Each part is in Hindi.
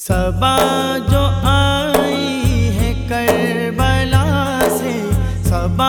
सबा जो आई है करबला से सबा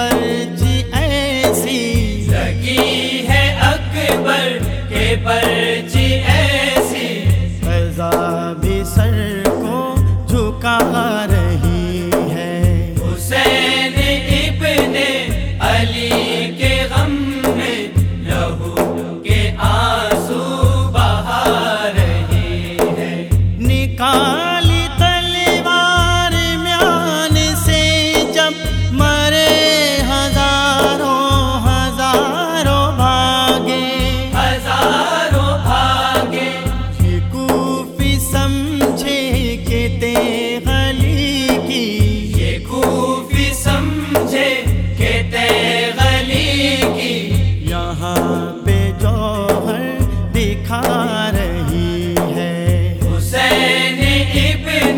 पर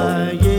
Yeah.